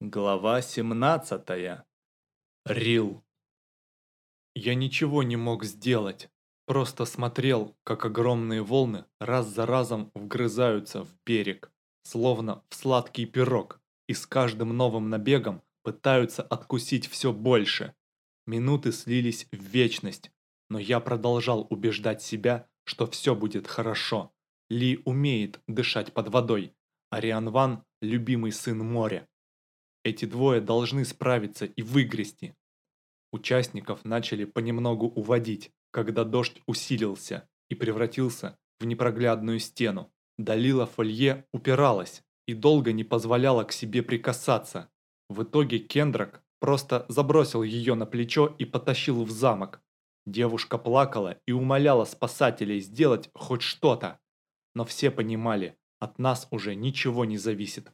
Глава 17. Рил. Я ничего не мог сделать, просто смотрел, как огромные волны раз за разом вгрызаются в берег, словно в сладкий пирог, и с каждым новым набегом пытаются откусить все больше. Минуты слились в вечность, но я продолжал убеждать себя, что все будет хорошо. Ли умеет дышать под водой, а Риан Ван – любимый сын моря. Эти двое должны справиться и выгрести. Участников начали понемногу уводить, когда дождь усилился и превратился в непроглядную стену. Далила Фолье упиралась и долго не позволяла к себе прикасаться. В итоге Кендрак просто забросил ее на плечо и потащил в замок. Девушка плакала и умоляла спасателей сделать хоть что-то. Но все понимали, от нас уже ничего не зависит.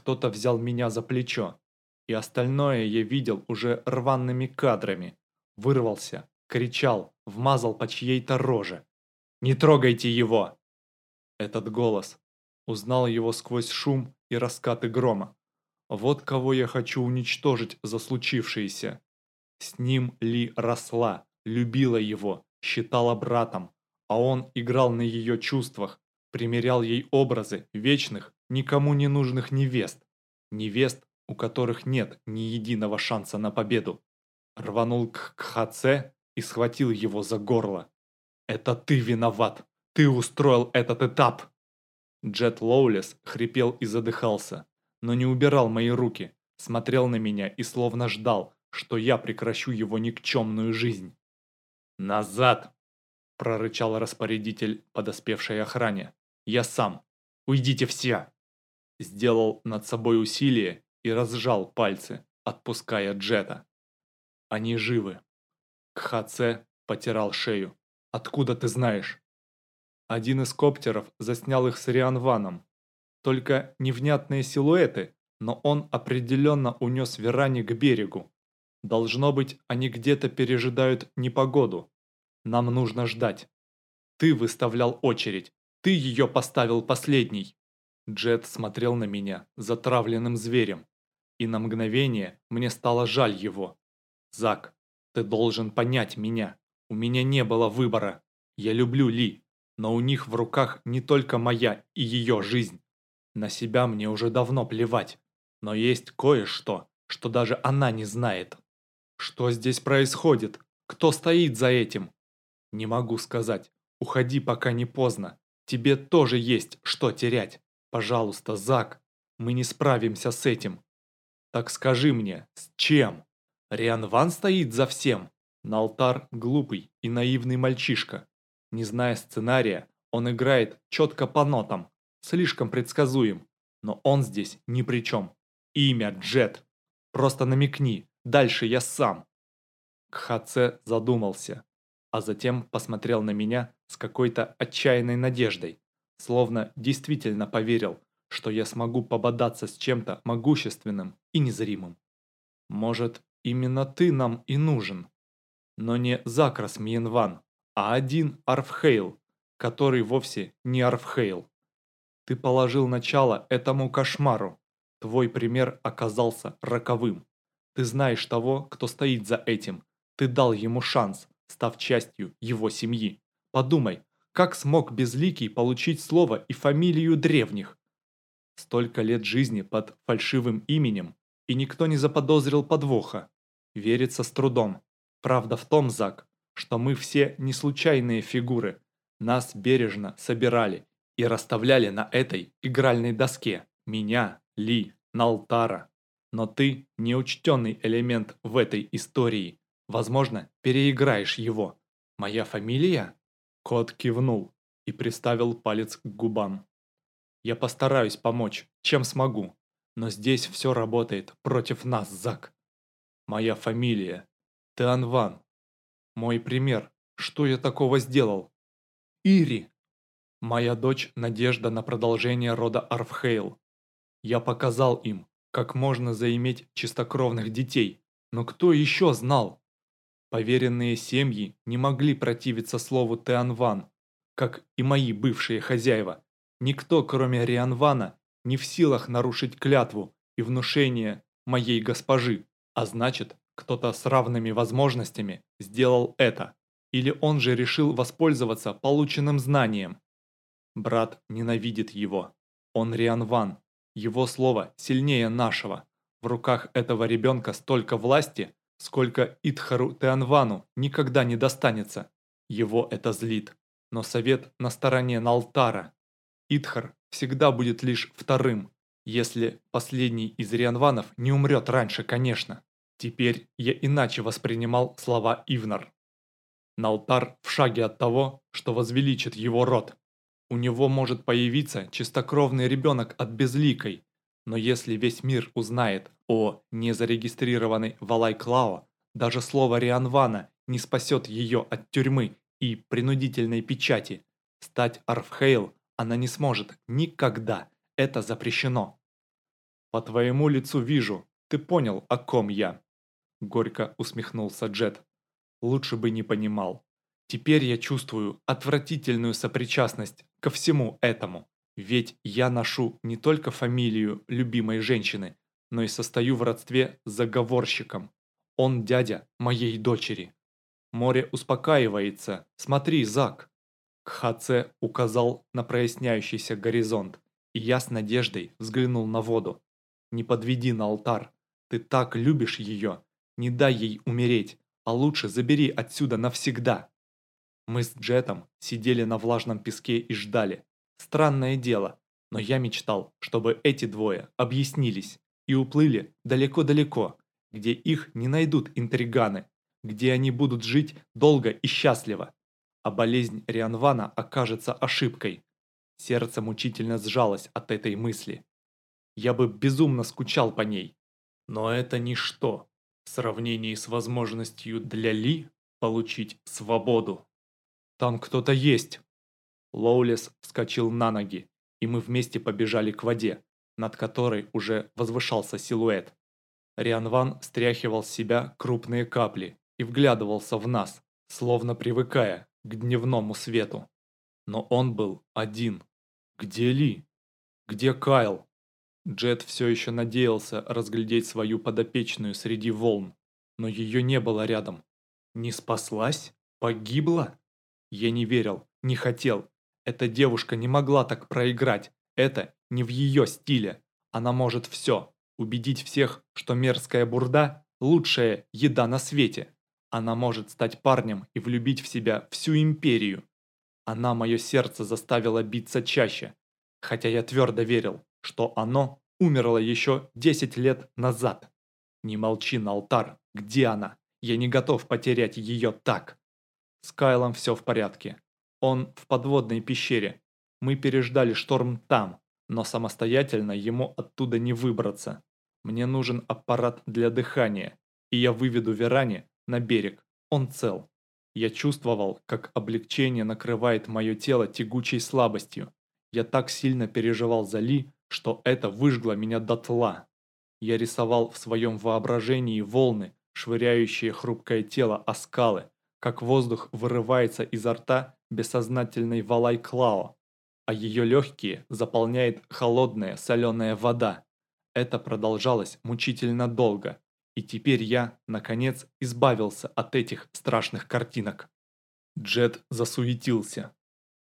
Кто-то взял меня за плечо, и остальное я видел уже рваными кадрами. Вырвался, кричал, вмазал по чьей-то роже. «Не трогайте его!» Этот голос. Узнал его сквозь шум и раскаты грома. Вот кого я хочу уничтожить за случившееся. С ним Ли росла, любила его, считала братом, а он играл на ее чувствах, примерял ей образы вечных, никому не нужных невест. Невест, у которых нет ни единого шанса на победу. Рванул к Кхаце и схватил его за горло. «Это ты виноват! Ты устроил этот этап!» Джет Лоулес хрипел и задыхался, но не убирал мои руки, смотрел на меня и словно ждал, что я прекращу его никчемную жизнь. «Назад!» – прорычал распорядитель подоспевшей охране. Я сам. Уйдите все!» Сделал над собой усилие и разжал пальцы, отпуская Джета. Они живы. Кхаце потирал шею. «Откуда ты знаешь?» Один из коптеров заснял их с Рианваном. Только невнятные силуэты, но он определенно унес Верани к берегу. Должно быть, они где-то пережидают непогоду. Нам нужно ждать. Ты выставлял очередь, ты ее поставил последней!» Джет смотрел на меня затравленным зверем, и на мгновение мне стало жаль его. «Зак, ты должен понять меня. У меня не было выбора. Я люблю Ли, но у них в руках не только моя и ее жизнь. На себя мне уже давно плевать, но есть кое-что, что даже она не знает. Что здесь происходит? Кто стоит за этим? Не могу сказать. Уходи, пока не поздно. Тебе тоже есть что терять. Пожалуйста, Зак, мы не справимся с этим. Так скажи мне, с чем? Риан Ван стоит за всем. Налтар глупый и наивный мальчишка. Не зная сценария, он играет четко по нотам, слишком предсказуем. Но он здесь ни при чем. Имя Джет. Просто намекни, дальше я сам. Кхаце задумался а затем посмотрел на меня с какой-то отчаянной надеждой, словно действительно поверил, что я смогу пободаться с чем-то могущественным и незримым. Может, именно ты нам и нужен, но не Закрас Мьенван, а один Арфхейл, который вовсе не Арфхейл. Ты положил начало этому кошмару. Твой пример оказался роковым. Ты знаешь того, кто стоит за этим. Ты дал ему шанс, став частью его семьи. Подумай, как смог Безликий получить слово и фамилию древних? Столько лет жизни под фальшивым именем, и никто не заподозрил подвоха. Верится с трудом. Правда в том, Зак, что мы все не случайные фигуры. Нас бережно собирали и расставляли на этой игральной доске. Меня, Ли, Налтара. Но ты неучтенный элемент в этой истории. Возможно, переиграешь его. Моя фамилия?» Кот кивнул и приставил палец к губам. «Я постараюсь помочь, чем смогу, но здесь все работает против нас, Зак. Моя фамилия. Теанван. Мой пример. Что я такого сделал? Ири. Моя дочь – надежда на продолжение рода Арфхейл. Я показал им, как можно заиметь чистокровных детей, но кто еще знал? Поверенные семьи не могли противиться слову Теанван, как и мои бывшие хозяева. Никто, кроме Рианвана, не в силах нарушить клятву и внушение моей госпожи, а значит, кто-то с равными возможностями сделал это. Или он же решил воспользоваться полученным знанием. Брат ненавидит его. Он Рианван. Его слово сильнее нашего. В руках этого ребенка столько власти, сколько Итхару Теанвану никогда не достанется. Его это злит. Но совет на стороне Налтара. Итхар всегда будет лишь вторым, если последний из Рианванов не умрет раньше, конечно. Теперь я иначе воспринимал слова Ивнар. Налтар в шаге от того, что возвеличит его род. У него может появиться чистокровный ребенок от безликой, но если весь мир узнает о незарегистрированной Валай-Клао, даже слово Рианвана не спасет ее от тюрьмы и принудительной печати. Стать Арфхейл она не сможет никогда, это запрещено. По твоему лицу вижу, ты понял, о ком я. Горько усмехнулся Джет. Лучше бы не понимал. Теперь я чувствую отвратительную сопричастность ко всему этому. Ведь я ношу не только фамилию любимой женщины, но и состою в родстве с заговорщиком. Он дядя моей дочери. Море успокаивается. Смотри, Зак. Кхаце указал на проясняющийся горизонт, и я с надеждой взглянул на воду. Не подведи на алтарь. Ты так любишь ее. Не дай ей умереть, а лучше забери отсюда навсегда. Мы с Джетом сидели на влажном песке и ждали. Странное дело, но я мечтал, чтобы эти двое объяснились и уплыли далеко-далеко, где их не найдут интриганы, где они будут жить долго и счастливо. А болезнь Рианвана окажется ошибкой. Сердце мучительно сжалось от этой мысли. Я бы безумно скучал по ней. Но это ничто в сравнении с возможностью для Ли получить свободу. «Там кто-то есть!» Лоулес вскочил на ноги, и мы вместе побежали к воде, над которой уже возвышался силуэт. Рианван стряхивал с себя крупные капли и вглядывался в нас, словно привыкая к дневному свету. Но он был один. Где Ли? Где Кайл? Джет все еще надеялся разглядеть свою подопечную среди волн, но ее не было рядом. Не спаслась? Погибла? Я не верил, не хотел. Эта девушка не могла так проиграть. Это не в ее стиле. Она может все. Убедить всех, что мерзкая бурда – лучшая еда на свете. Она может стать парнем и влюбить в себя всю империю. Она мое сердце заставила биться чаще, хотя я твердо верил, что оно умерло еще 10 лет назад. Не молчи, Налтар, где она? Я не готов потерять ее так. С Кайлом все в порядке. Он в подводной пещере. Мы переждали шторм там, но самостоятельно ему оттуда не выбраться. Мне нужен аппарат для дыхания, и я выведу Верани на берег. Он цел. Я чувствовал, как облегчение накрывает мое тело тягучей слабостью. Я так сильно переживал за Ли, что это выжгло меня дотла. Я рисовал в своем воображении волны, швыряющие хрупкое тело о скалы, как воздух вырывается изо рта бессознательной Валай Клао, а ее легкие заполняет холодная соленая вода. Это продолжалось мучительно долго, и теперь я, наконец, избавился от этих страшных картинок. Джет засуетился.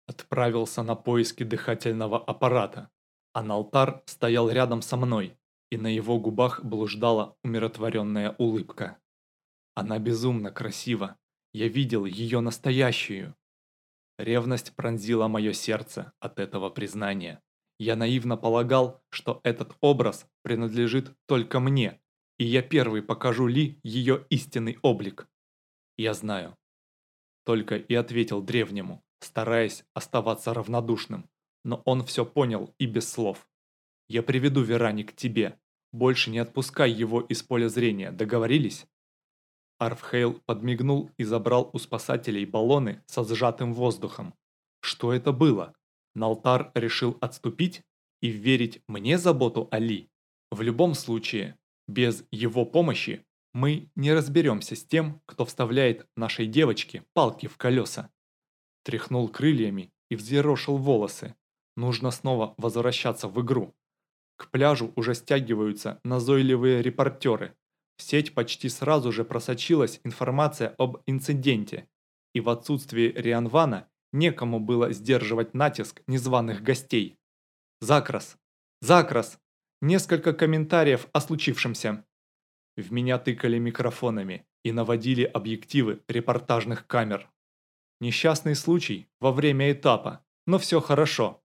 Отправился на поиски дыхательного аппарата. А Налтар стоял рядом со мной, и на его губах блуждала умиротворенная улыбка. Она безумно красива. Я видел ее настоящую. Ревность пронзила мое сердце от этого признания. Я наивно полагал, что этот образ принадлежит только мне, и я первый покажу Ли ее истинный облик. Я знаю. Только и ответил древнему, стараясь оставаться равнодушным но он все понял и без слов. «Я приведу Верани к тебе. Больше не отпускай его из поля зрения, договорились?» Арфхейл подмигнул и забрал у спасателей баллоны со сжатым воздухом. Что это было? Налтар решил отступить и верить мне заботу Али? В любом случае, без его помощи мы не разберемся с тем, кто вставляет нашей девочке палки в колеса. Тряхнул крыльями и взъерошил волосы. Нужно снова возвращаться в игру. К пляжу уже стягиваются назойливые репортеры. В сеть почти сразу же просочилась информация об инциденте, и в отсутствии Рианвана некому было сдерживать натиск незваных гостей. Закрас! Закрас! Несколько комментариев о случившемся. В меня тыкали микрофонами и наводили объективы репортажных камер. Несчастный случай во время этапа, но все хорошо.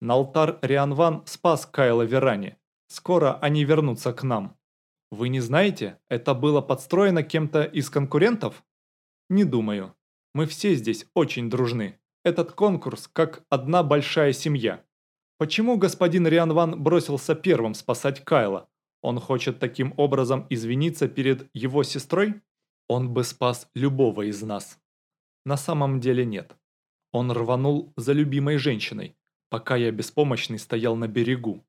Налтар Рианван спас Кайла Верани. Скоро они вернутся к нам. Вы не знаете, это было подстроено кем-то из конкурентов? Не думаю. Мы все здесь очень дружны. Этот конкурс как одна большая семья. Почему господин Рианван бросился первым спасать Кайла? Он хочет таким образом извиниться перед его сестрой? Он бы спас любого из нас. На самом деле нет. Он рванул за любимой женщиной, пока я беспомощный стоял на берегу.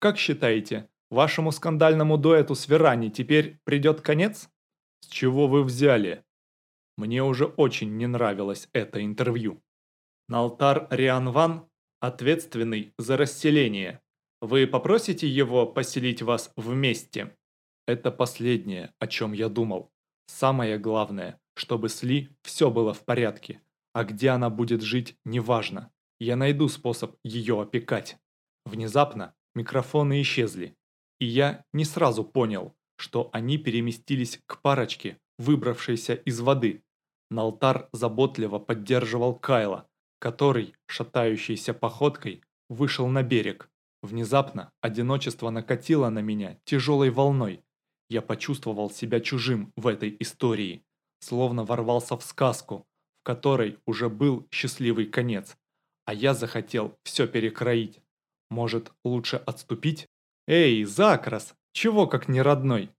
Как считаете, вашему скандальному дуэту с Верани теперь придет конец? С чего вы взяли? Мне уже очень не нравилось это интервью. Налтар Рианван ответственный за расселение. Вы попросите его поселить вас вместе? Это последнее, о чем я думал. Самое главное, чтобы с Ли все было в порядке, а где она будет жить, неважно. Я найду способ ее опекать. Внезапно микрофоны исчезли, и я не сразу понял, что они переместились к парочке, выбравшейся из воды. Налтар заботливо поддерживал Кайла, который, шатающейся походкой, вышел на берег. Внезапно одиночество накатило на меня тяжелой волной. Я почувствовал себя чужим в этой истории, словно ворвался в сказку, в которой уже был счастливый конец а я захотел все перекроить. Может, лучше отступить? Эй, Закрас, чего как не родной?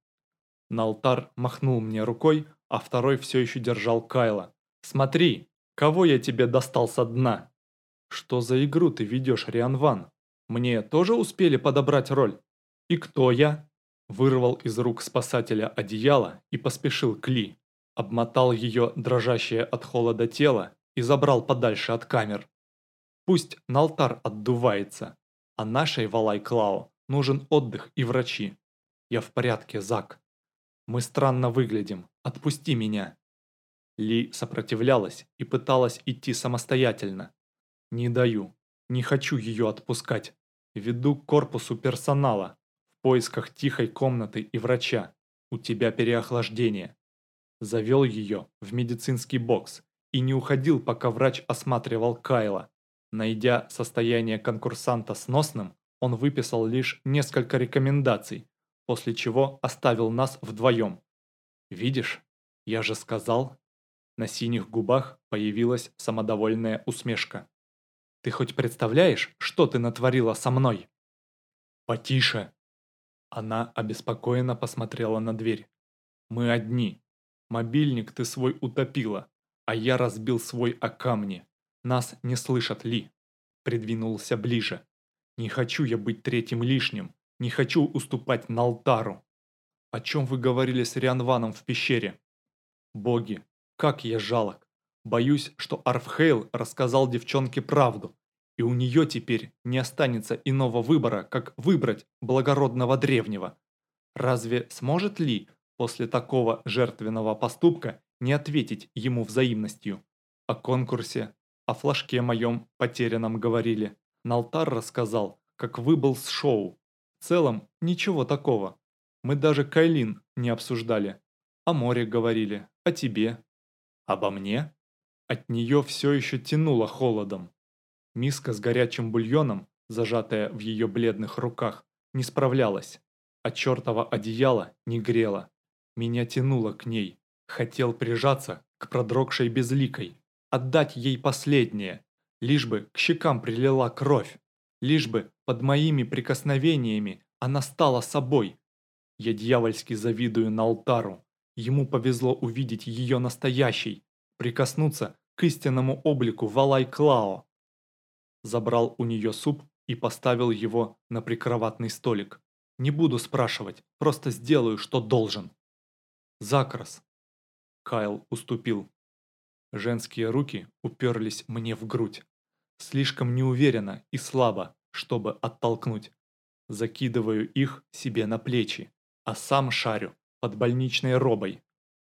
Налтар махнул мне рукой, а второй все еще держал Кайла. Смотри, кого я тебе достал со дна? Что за игру ты ведешь, Рианван? Мне тоже успели подобрать роль? И кто я? Вырвал из рук спасателя одеяло и поспешил к Ли. Обмотал ее дрожащее от холода тело и забрал подальше от камер. Пусть Налтар отдувается, а нашей Валай-Клау нужен отдых и врачи. Я в порядке, Зак. Мы странно выглядим, отпусти меня. Ли сопротивлялась и пыталась идти самостоятельно. Не даю, не хочу ее отпускать. Веду к корпусу персонала, в поисках тихой комнаты и врача. У тебя переохлаждение. Завел ее в медицинский бокс и не уходил, пока врач осматривал Кайла. Найдя состояние конкурсанта сносным, он выписал лишь несколько рекомендаций, после чего оставил нас вдвоем. «Видишь, я же сказал». На синих губах появилась самодовольная усмешка. «Ты хоть представляешь, что ты натворила со мной?» «Потише!» Она обеспокоенно посмотрела на дверь. «Мы одни. Мобильник ты свой утопила, а я разбил свой о камни. Нас не слышат Ли. Придвинулся ближе. Не хочу я быть третьим лишним. Не хочу уступать Налтару. О чем вы говорили с Рианваном в пещере? Боги, как я жалок. Боюсь, что Арфхейл рассказал девчонке правду, и у нее теперь не останется иного выбора, как выбрать благородного древнего. Разве сможет Ли после такого жертвенного поступка не ответить ему взаимностью? О конкурсе, о флажке моем потерянном говорили. Налтар рассказал, как выбыл с шоу. В целом, ничего такого. Мы даже Кайлин не обсуждали. О море говорили, о тебе. Обо мне? От нее все еще тянуло холодом. Миска с горячим бульоном, зажатая в ее бледных руках, не справлялась, а чертово одеяло не грело. Меня тянуло к ней. Хотел прижаться к продрогшей безликой, отдать ей последнее, лишь бы к щекам прилила кровь, лишь бы под моими прикосновениями она стала собой. Я дьявольски завидую Налтару. Ему повезло увидеть ее настоящей, прикоснуться к истинному облику Валай-Клао. Забрал у нее суп и поставил его на прикроватный столик. Не буду спрашивать, просто сделаю, что должен. Закрас. Кайл уступил. Женские руки уперлись мне в грудь. Слишком неуверенно и слабо, чтобы оттолкнуть. закидываю их себе на плечи, а сам шарю под больничной робой.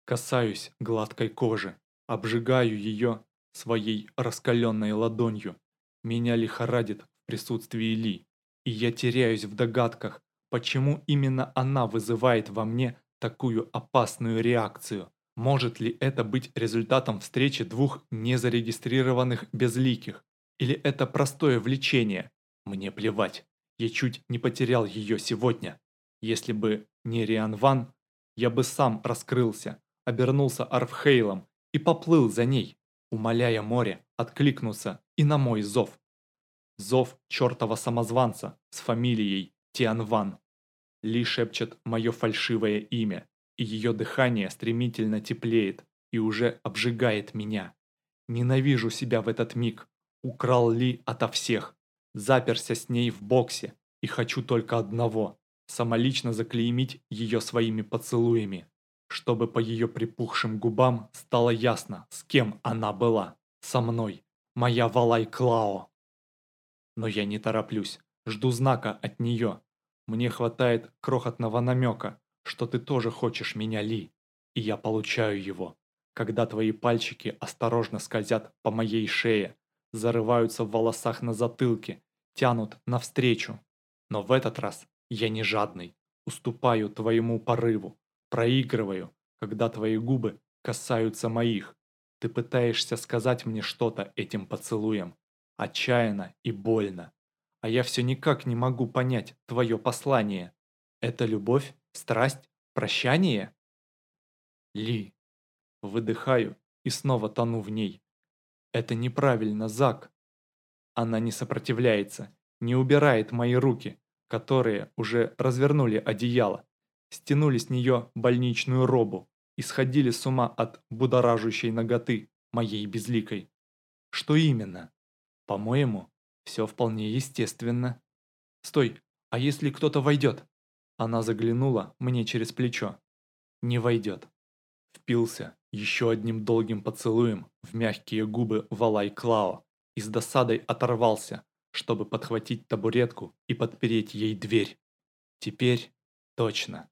Касаюсь гладкой кожи, обжигаю ее своей раскаленной ладонью. Меня лихорадит в присутствии Ли, и я теряюсь в догадках, почему именно она вызывает во мне такую опасную реакцию. Может ли это быть результатом встречи двух незарегистрированных безликих? Или это простое влечение? Мне плевать. Я чуть не потерял ее сегодня. Если бы не Риан Ван, я бы сам раскрылся, обернулся Арфхейлом и поплыл за ней, умоляя море откликнуться и на мой зов. Зов чертова самозванца с фамилией Тианван. Ли шепчет мое фальшивое имя, и ее дыхание стремительно теплеет и уже обжигает меня. Ненавижу себя в этот миг. Украл Ли ото всех. Заперся с ней в боксе. И хочу только одного – самолично заклеймить ее своими поцелуями. Чтобы по ее припухшим губам стало ясно, с кем она была. Со мной. Моя Валай Клао. Но я не тороплюсь. Жду знака от нее. Мне хватает крохотного намека, что ты тоже хочешь меня, Ли, и я получаю его, когда твои пальчики осторожно скользят по моей шее, зарываются в волосах на затылке, тянут навстречу. Но в этот раз я не жадный, уступаю твоему порыву, проигрываю, когда твои губы касаются моих. Ты пытаешься сказать мне что-то этим поцелуем, отчаянно и больно. А я все никак не могу понять твое послание. Это любовь? Страсть? Прощание? Ли. Выдыхаю и снова тону в ней. Это неправильно, Зак. Она не сопротивляется, не убирает мои руки, которые уже развернули одеяло, стянули с нее больничную робу и сходили с ума от будоражущей ноготы моей безликой. Что именно? По-моему, все вполне естественно. Стой, а если кто-то войдет? Она заглянула мне через плечо. Не войдет. Впился еще одним долгим поцелуем в мягкие губы Валай Клао и с досадой оторвался, чтобы подхватить табуретку и подпереть ей дверь. Теперь точно.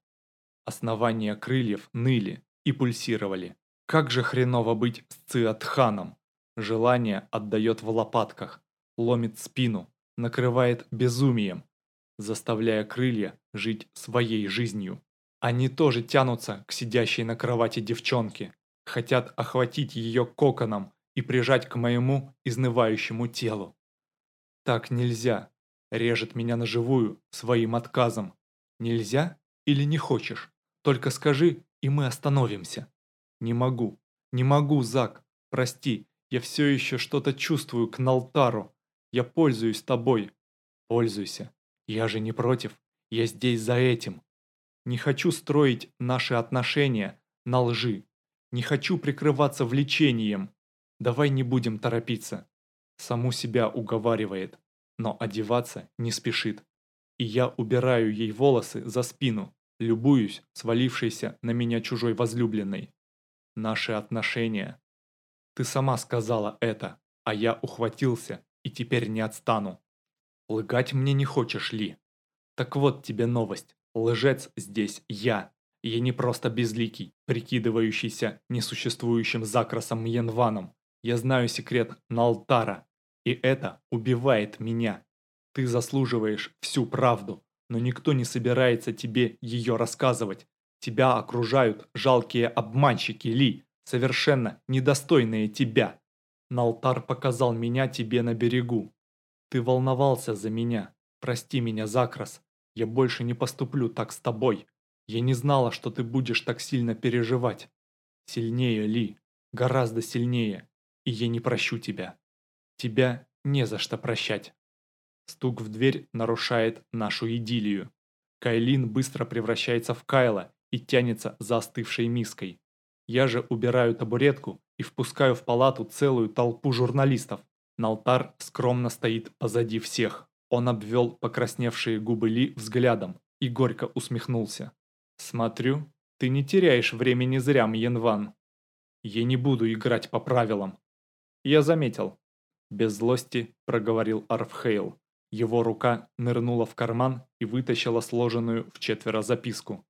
Основания крыльев ныли и пульсировали. Как же хреново быть с Циатханом. Желание отдает в лопатках, ломит спину, накрывает безумием, заставляя крылья жить своей жизнью. Они тоже тянутся к сидящей на кровати девчонке, хотят охватить ее коконом и прижать к моему изнывающему телу. Так нельзя, режет меня на живую своим отказом. Нельзя или не хочешь? Только скажи, и мы остановимся. Не могу, не могу, Зак, прости, я все еще что-то чувствую к Налтару. Я пользуюсь тобой. Пользуйся. Я же не против, я здесь за этим. Не хочу строить наши отношения на лжи. Не хочу прикрываться влечением. Давай не будем торопиться. Саму себя уговаривает, но одеваться не спешит. И я убираю ей волосы за спину, любуюсь свалившейся на меня чужой возлюбленной. Наши отношения. Ты сама сказала это, а я ухватился и теперь не отстану. Лгать мне не хочешь, Ли? Так вот тебе новость. Лжец здесь я. Я не просто безликий, прикидывающийся несуществующим закрасом Мьенваном. Я знаю секрет Налтара, и это убивает меня. Ты заслуживаешь всю правду, но никто не собирается тебе ее рассказывать. Тебя окружают жалкие обманщики Ли, совершенно недостойные тебя. Налтар показал меня тебе на берегу, ты волновался за меня. Прости меня, Закрас. Я больше не поступлю так с тобой. Я не знала, что ты будешь так сильно переживать. Сильнее, Ли. Гораздо сильнее. И я не прощу тебя. Тебя не за что прощать. Стук в дверь нарушает нашу идиллию. Кайлин быстро превращается в Кайла и тянется за остывшей миской. Я же убираю табуретку и впускаю в палату целую толпу журналистов. Налтар скромно стоит позади всех. Он обвел покрасневшие губы Ли взглядом и горько усмехнулся. «Смотрю, ты не теряешь времени зря, Мьенван. Я не буду играть по правилам». «Я заметил», – без злости проговорил Арфхейл. Его рука нырнула в карман и вытащила сложенную в четверо записку.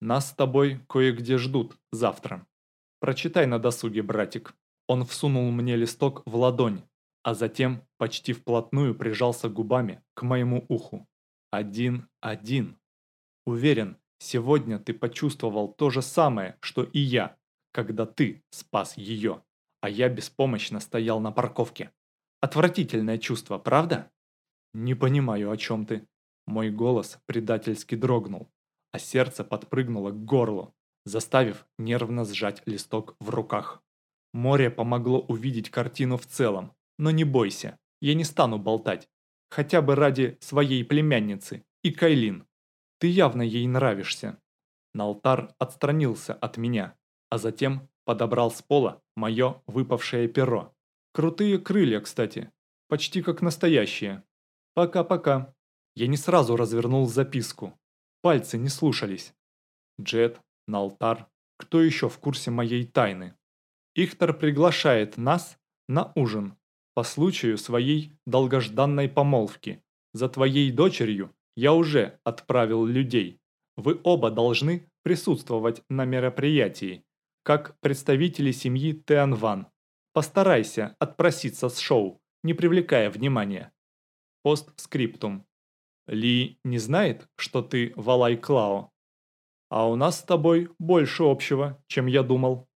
«Нас с тобой кое-где ждут завтра. Прочитай на досуге, братик». Он всунул мне листок в ладонь, а затем почти вплотную прижался губами к моему уху. Один-один. Уверен, сегодня ты почувствовал то же самое, что и я, когда ты спас ее, а я беспомощно стоял на парковке. Отвратительное чувство, правда? Не понимаю, о чем ты. Мой голос предательски дрогнул, а сердце подпрыгнуло к горлу, заставив нервно сжать листок в руках. Море помогло увидеть картину в целом, но не бойся, я не стану болтать. Хотя бы ради своей племянницы и Кайлин. Ты явно ей нравишься. Налтар отстранился от меня, а затем подобрал с пола мое выпавшее перо. Крутые крылья, кстати, почти как настоящие. Пока-пока. Я не сразу развернул записку. Пальцы не слушались. Джет, Налтар, кто еще в курсе моей тайны? Ихтар приглашает нас на ужин по случаю своей долгожданной помолвки. За твоей дочерью я уже отправил людей. Вы оба должны присутствовать на мероприятии, как представители семьи Теанван. Постарайся отпроситься с шоу, не привлекая внимания. Постскриптум. Ли не знает, что ты Валай Клао. А у нас с тобой больше общего, чем я думал.